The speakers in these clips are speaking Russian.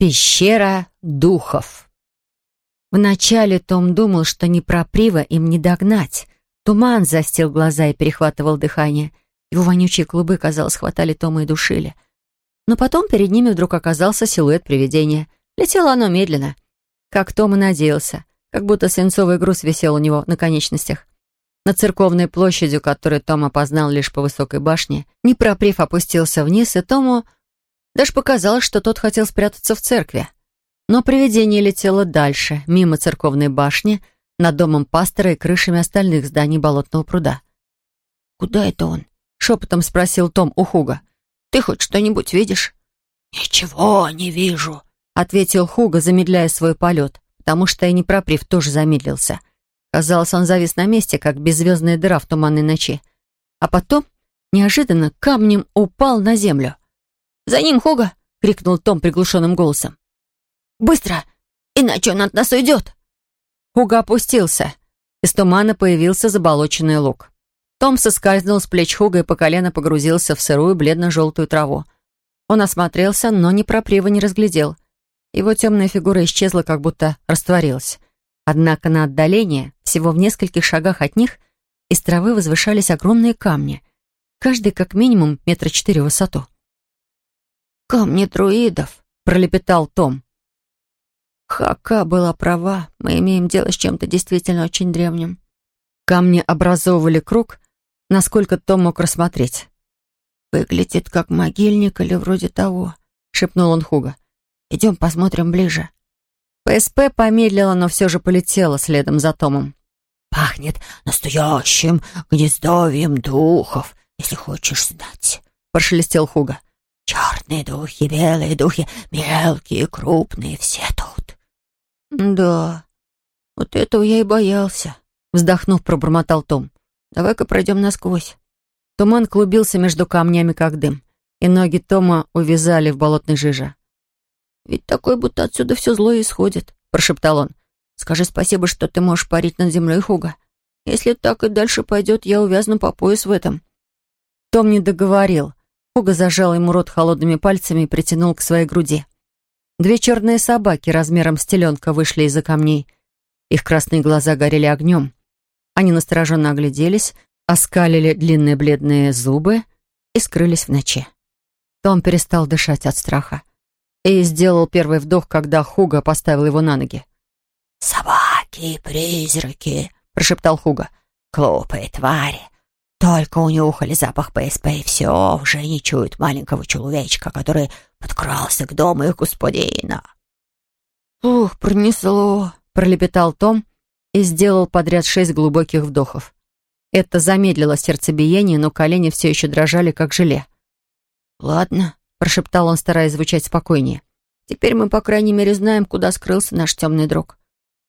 Пещера духов. Вначале Том думал, что не про Прива им не догнать. Туман застил глаза и перехватывал дыхание. Его вонючие клубы, казалось, хватали Тома и душили. Но потом перед ними вдруг оказался силуэт привидения. Летело оно медленно, как Том и надеялся, как будто свинцовый груз висел у него на конечностях. На церковной площадью, которую Том опознал лишь по высокой башне, Непроприв опустился вниз, и Тому даже показалось, что тот хотел спрятаться в церкви. Но привидение летело дальше, мимо церковной башни, над домом пастора и крышами остальных зданий болотного пруда. «Куда это он?» — шепотом спросил Том у Хуга. «Ты хоть что-нибудь видишь?» «Ничего не вижу», — ответил Хуга, замедляя свой полет, потому что и Непроприв тоже замедлился. Казалось, он завис на месте, как беззвездная дыра в туманной ночи. А потом неожиданно камнем упал на землю. «За ним, Хога!» — крикнул Том приглушенным голосом. «Быстро! Иначе он от нас уйдет!» Хуга опустился. Из тумана появился заболоченный лук. Том соскользнул с плеч Хуга и по колено погрузился в сырую бледно-желтую траву. Он осмотрелся, но ни проприва не разглядел. Его темная фигура исчезла, как будто растворилась. Однако на отдалении, всего в нескольких шагах от них, из травы возвышались огромные камни, каждый как минимум метра четыре в высоту. «Камни друидов», — пролепетал Том. Хака была права, мы имеем дело с чем-то действительно очень древним. Камни образовывали круг, насколько Том мог рассмотреть. «Выглядит как могильник или вроде того», — шепнул он Хуга. «Идем посмотрим ближе». ПСП помедлила, но все же полетела следом за Томом. «Пахнет настоящим гнездовьем духов, если хочешь знать», — прошелестел Хуга. Черные духи, белые духи, мелкие, крупные, все тут. Да, вот этого я и боялся, вздохнув, пробормотал Том. Давай-ка пройдем насквозь. Туман клубился между камнями, как дым, и ноги Тома увязали в болотной жиже. «Ведь такой, будто отсюда все зло исходит», — прошептал он. «Скажи спасибо, что ты можешь парить над землей, Хуга. Если так и дальше пойдет, я увязну по пояс в этом». Том не договорил. Хуга зажал ему рот холодными пальцами и притянул к своей груди. Две черные собаки размером с теленка вышли из-за камней. Их красные глаза горели огнем. Они настороженно огляделись, оскалили длинные бледные зубы и скрылись в ночи. Том перестал дышать от страха и сделал первый вдох, когда Хуга поставил его на ноги. «Собаки, призраки», — прошептал Хуга. «Глупые твари. Только унюхали запах ПСП, и все, уже не чуют маленького человечка, который подкрался к дому их господина. «Ух, пронесло!» — пролепетал Том и сделал подряд шесть глубоких вдохов. Это замедлило сердцебиение, но колени все еще дрожали, как желе. «Ладно», — прошептал он, стараясь звучать спокойнее. «Теперь мы, по крайней мере, знаем, куда скрылся наш темный друг.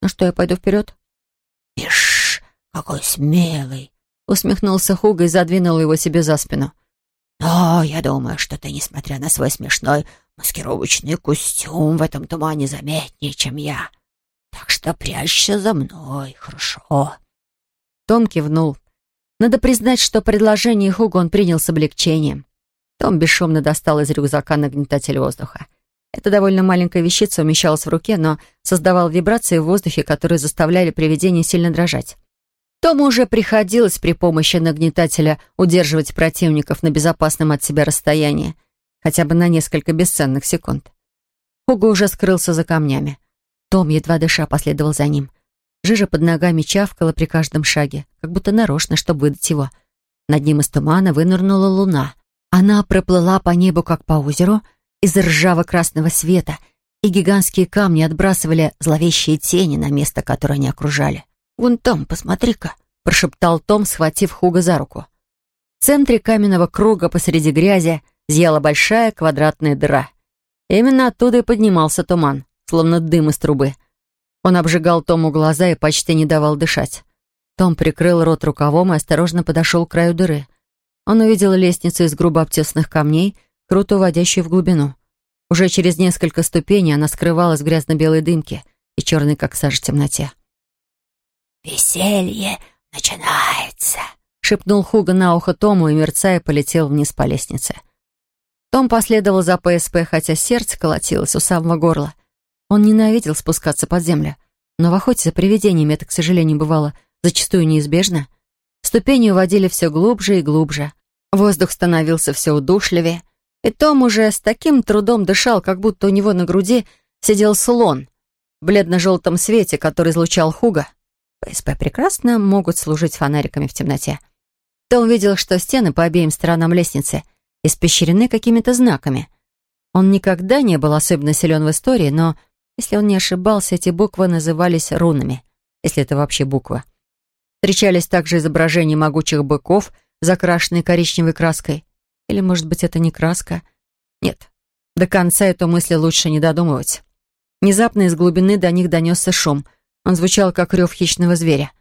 Ну что, я пойду вперед?» «Ишь, какой смелый!» Усмехнулся Хуга и задвинул его себе за спину. «Но я думаю, что ты, несмотря на свой смешной маскировочный костюм, в этом тумане заметнее, чем я. Так что прячься за мной, хорошо?» Том кивнул. Надо признать, что предложение Хуга он принял с облегчением. Том бесшумно достал из рюкзака нагнетатель воздуха. Эта довольно маленькая вещица умещалась в руке, но создавал вибрации в воздухе, которые заставляли привидение сильно дрожать. Тому уже приходилось при помощи нагнетателя удерживать противников на безопасном от себя расстоянии, хотя бы на несколько бесценных секунд. Хуго уже скрылся за камнями. Том, едва дыша, последовал за ним. Жижа под ногами чавкала при каждом шаге, как будто нарочно, чтобы выдать его. Над ним из тумана вынырнула луна. Она проплыла по небу, как по озеру, из ржаво-красного света, и гигантские камни отбрасывали зловещие тени на место, которое они окружали. «Вон там, посмотри-ка», — прошептал Том, схватив Хуга за руку. В центре каменного круга посреди грязи зияла большая квадратная дыра. Именно оттуда и поднимался туман, словно дым из трубы. Он обжигал Тому глаза и почти не давал дышать. Том прикрыл рот рукавом и осторожно подошел к краю дыры. Он увидел лестницу из грубо обтесанных камней, круто уводящую в глубину. Уже через несколько ступеней она скрывалась в грязно-белой дымке и черной, как сажа, темноте. «Веселье начинается», — шепнул Хуга на ухо Тому и, мерцая, полетел вниз по лестнице. Том последовал за ПСП, хотя сердце колотилось у самого горла. Он ненавидел спускаться под землю. Но в охоте за привидениями это, к сожалению, бывало зачастую неизбежно. Ступени уводили все глубже и глубже. Воздух становился все удушливее. И Том уже с таким трудом дышал, как будто у него на груди сидел слон в бледно-желтом свете, который излучал Хуга. ПСП прекрасно могут служить фонариками в темноте. Том видел, что стены по обеим сторонам лестницы испещрены какими-то знаками. Он никогда не был особенно силен в истории, но, если он не ошибался, эти буквы назывались рунами, если это вообще буква. Встречались также изображения могучих быков, закрашенные коричневой краской. Или, может быть, это не краска? Нет, до конца эту мысль лучше не додумывать. Внезапно из глубины до них донесся шум. Он звучал, как рев хищного зверя.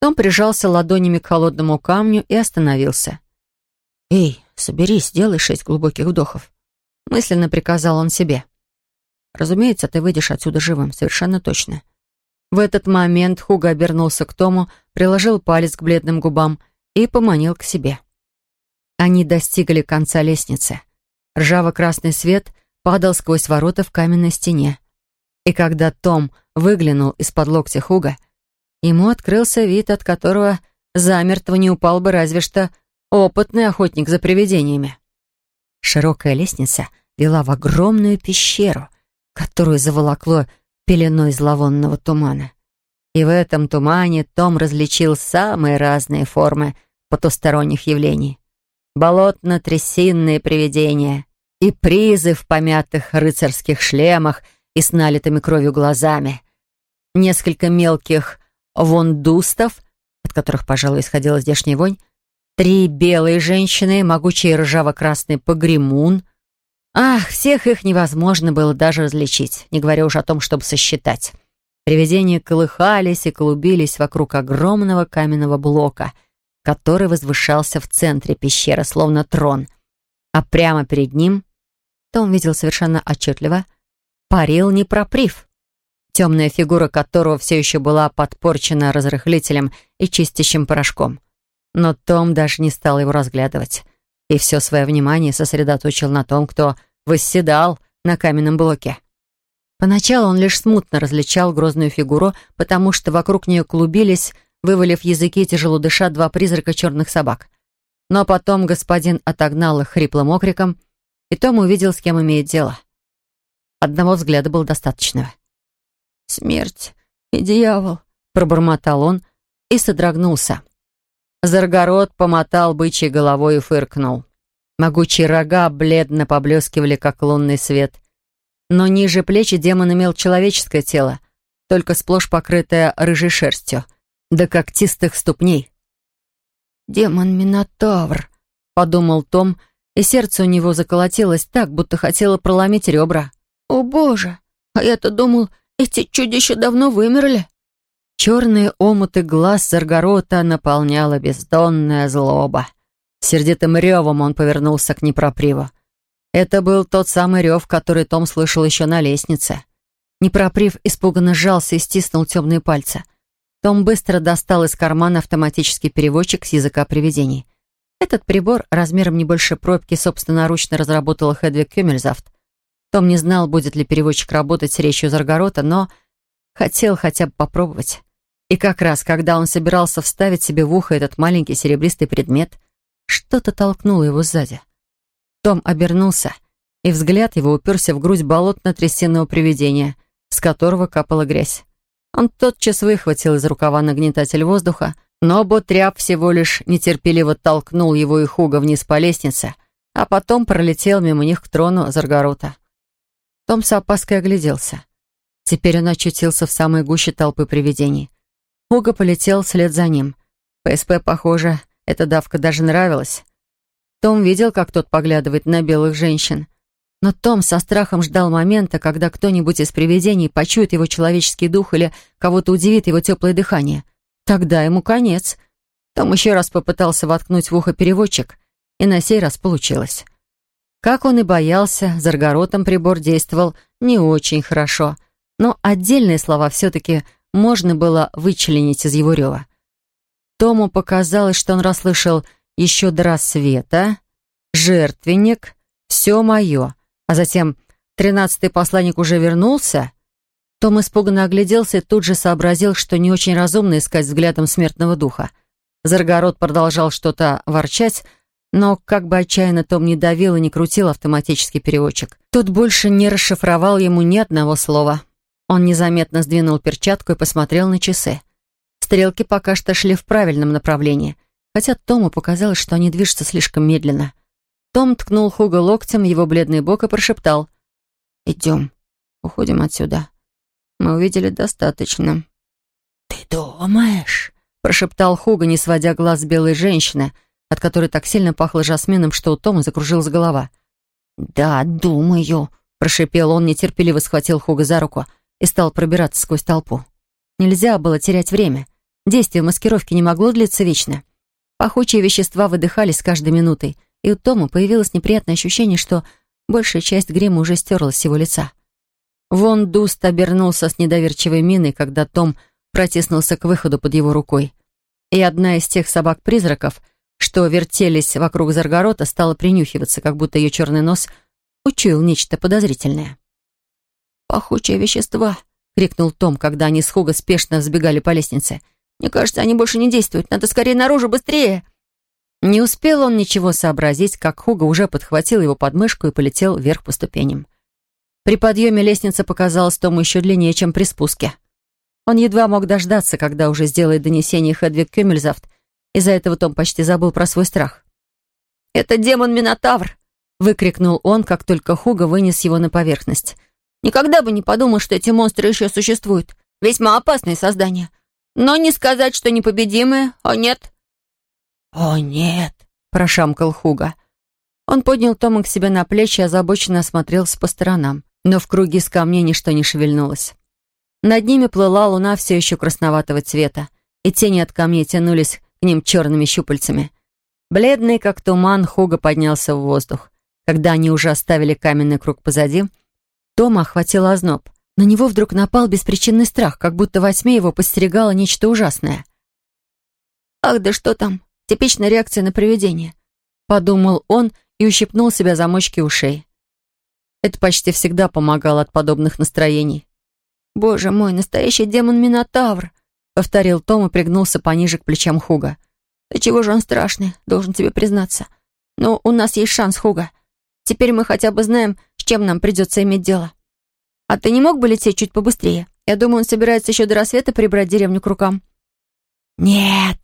Том прижался ладонями к холодному камню и остановился. «Эй, соберись, сделай шесть глубоких вдохов», — мысленно приказал он себе. «Разумеется, ты выйдешь отсюда живым, совершенно точно. В этот момент Хуга обернулся к Тому, приложил палец к бледным губам и поманил к себе. Они достигли конца лестницы. Ржаво-красный свет падал сквозь ворота в каменной стене. И когда Том выглянул из-под локтя Хуга, ему открылся вид, от которого замертво не упал бы разве что опытный охотник за привидениями. Широкая лестница вела в огромную пещеру, которую заволокло пеленой зловонного тумана. И в этом тумане Том различил самые разные формы потусторонних явлений. Болотно-трясинные привидения и призы в помятых рыцарских шлемах и с налитыми кровью глазами. Несколько мелких вондустов, от которых, пожалуй, исходила здешняя вонь, три белые женщины, могучий ржаво-красный погремун, Ах, всех их невозможно было даже различить, не говоря уж о том, чтобы сосчитать. Привидения колыхались и клубились вокруг огромного каменного блока, который возвышался в центре пещеры, словно трон. А прямо перед ним, Том видел совершенно отчетливо, парил непроприв, темная фигура которого все еще была подпорчена разрыхлителем и чистящим порошком. Но Том даже не стал его разглядывать и все свое внимание сосредоточил на том, кто восседал на каменном блоке. Поначалу он лишь смутно различал грозную фигуру, потому что вокруг нее клубились, вывалив языки, тяжело дыша, два призрака черных собак. Но потом господин отогнал их хриплым окриком, и Том увидел, с кем имеет дело. Одного взгляда было достаточно. «Смерть и дьявол», — пробормотал он и содрогнулся. Заргород помотал бычьей головой и фыркнул. Могучие рога бледно поблескивали, как лунный свет. Но ниже плечи демон имел человеческое тело, только сплошь покрытое рыжей шерстью, до когтистых ступней. «Демон-минотавр», — подумал Том, и сердце у него заколотилось так, будто хотело проломить ребра. «О, Боже! А я-то думал, эти чудища давно вымерли». Черные омуты глаз Заргорота наполняла бездонная злоба. Сердитым ревом он повернулся к Непроприву. Это был тот самый рев, который Том слышал еще на лестнице. Непроприв испуганно сжался и стиснул темные пальцы. Том быстро достал из кармана автоматический переводчик с языка привидений. Этот прибор, размером не больше пробки, собственноручно разработала Хедвиг Кюмельзавт. Том не знал, будет ли переводчик работать с речью Заргорота, но хотел хотя бы попробовать. И как раз, когда он собирался вставить себе в ухо этот маленький серебристый предмет, что-то толкнуло его сзади. Том обернулся, и взгляд его уперся в грудь болотно-трясинного привидения, с которого капала грязь. Он тотчас выхватил из рукава нагнетатель воздуха, но Ботряп всего лишь нетерпеливо толкнул его и Хуга вниз по лестнице, а потом пролетел мимо них к трону Заргарута. Том с опаской огляделся. Теперь он очутился в самой гуще толпы привидений. Уга полетел вслед за ним. ПСП, похоже, эта давка даже нравилась. Том видел, как тот поглядывает на белых женщин. Но Том со страхом ждал момента, когда кто-нибудь из привидений почует его человеческий дух или кого-то удивит его теплое дыхание. Тогда ему конец. Том еще раз попытался воткнуть в ухо переводчик, и на сей раз получилось. Как он и боялся, Заргородом прибор действовал не очень хорошо, но отдельные слова все-таки можно было вычленить из его рева. Тому показалось, что он расслышал «еще до рассвета», «жертвенник», «Все мое». А затем тринадцатый посланник уже вернулся. Том испуганно огляделся и тут же сообразил, что не очень разумно искать взглядом смертного духа. Заргород продолжал что-то ворчать, но как бы отчаянно Том не давил и не крутил автоматический переводчик, тот больше не расшифровал ему ни одного слова. Он незаметно сдвинул перчатку и посмотрел на часы. Стрелки пока что шли в правильном направлении, хотя Тому показалось, что они движутся слишком медленно. Том ткнул Хуга локтем его бледный бок и прошептал. «Идем, уходим отсюда. Мы увидели достаточно». «Ты думаешь?» — прошептал Хуга, не сводя глаз с белой женщины — от которой так сильно пахло жасмином, что у Тома закружилась голова. «Да, думаю», — прошипел он, нетерпеливо схватил Хуга за руку и стал пробираться сквозь толпу. Нельзя было терять время. Действие маскировки не могло длиться вечно. Пахучие вещества выдыхались с каждой минутой, и у Тома появилось неприятное ощущение, что большая часть грима уже стерлась с его лица. Вон Дуст обернулся с недоверчивой миной, когда Том протиснулся к выходу под его рукой. И одна из тех собак-призраков, что вертелись вокруг Заргорота, стала принюхиваться, как будто ее черный нос учуял нечто подозрительное. «Пахучие вещества!» — крикнул Том, когда они с Хуга спешно взбегали по лестнице. «Мне кажется, они больше не действуют. Надо скорее наружу, быстрее!» Не успел он ничего сообразить, как Хуга уже подхватил его подмышку и полетел вверх по ступеням. При подъеме лестница показалась Тому еще длиннее, чем при спуске. Он едва мог дождаться, когда уже сделает донесение Хедвиг Кюмельзавт из-за этого Том почти забыл про свой страх. «Это демон-минотавр!» — выкрикнул он, как только Хуга вынес его на поверхность. «Никогда бы не подумал, что эти монстры еще существуют. Весьма опасные создания. Но не сказать, что непобедимые, о нет!» «О нет!» — прошамкал Хуга. Он поднял Тома к себе на плечи и озабоченно осмотрелся по сторонам. Но в круге с камней ничто не шевельнулось. Над ними плыла луна все еще красноватого цвета, и тени от камней тянулись к ним черными щупальцами. Бледный, как туман, Хуга поднялся в воздух. Когда они уже оставили каменный круг позади, Тома охватил озноб. На него вдруг напал беспричинный страх, как будто во тьме его постерегало нечто ужасное. «Ах, да что там? Типичная реакция на привидение», — подумал он и ущипнул себя за мочки ушей. Это почти всегда помогало от подобных настроений. «Боже мой, настоящий демон-минотавр!» — повторил Том и пригнулся пониже к плечам Хуга. «Да чего же он страшный, должен тебе признаться. Но у нас есть шанс, Хуга. Теперь мы хотя бы знаем, с чем нам придется иметь дело. А ты не мог бы лететь чуть побыстрее? Я думаю, он собирается еще до рассвета прибрать деревню к рукам». «Нет,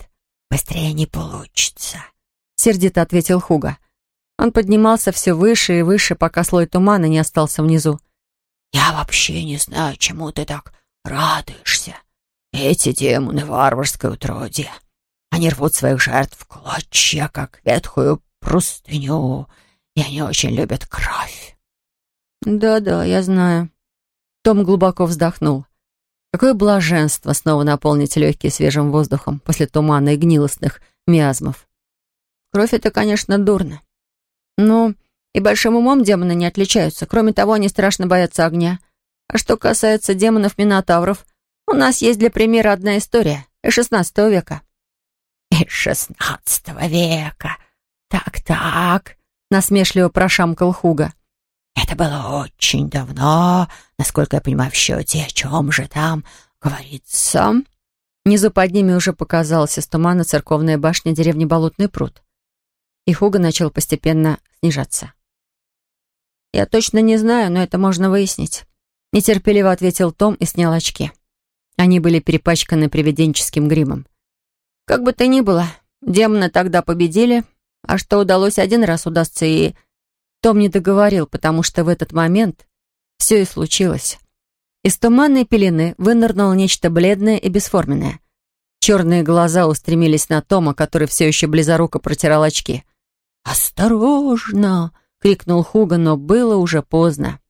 быстрее не получится», — сердито ответил Хуга. Он поднимался все выше и выше, пока слой тумана не остался внизу. «Я вообще не знаю, чему ты так радуешься. Эти демоны варварской утродья. Они рвут своих жертв в клочья, как ветхую простыню, и они очень любят кровь. «Да-да, я знаю». Том глубоко вздохнул. Какое блаженство снова наполнить легкие свежим воздухом после тумана и гнилостных миазмов. Кровь — это, конечно, дурно. Но и большим умом демоны не отличаются. Кроме того, они страшно боятся огня. А что касается демонов-минотавров — у нас есть для примера одна история из шестнадцатого века». «Из шестнадцатого века? Так-так», — насмешливо прошамкал Хуга. «Это было очень давно, насколько я понимаю, в счете. О чем же там говорится?» Внизу под ними уже показалась из тумана церковная башня деревни Болотный пруд. И Хуга начал постепенно снижаться. «Я точно не знаю, но это можно выяснить», — нетерпеливо ответил Том и снял очки. Они были перепачканы привиденческим гримом. Как бы то ни было, демоны тогда победили, а что удалось один раз, удастся и... Том не договорил, потому что в этот момент все и случилось. Из туманной пелены вынырнуло нечто бледное и бесформенное. Черные глаза устремились на Тома, который все еще близоруко протирал очки. «Осторожно!» — крикнул Хуга, но было уже поздно.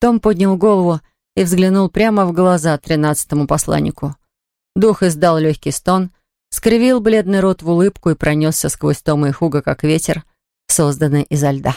Том поднял голову и взглянул прямо в глаза тринадцатому посланнику. Дух издал легкий стон, скривил бледный рот в улыбку и пронесся сквозь Тома и Хуга, как ветер, созданный изо льда.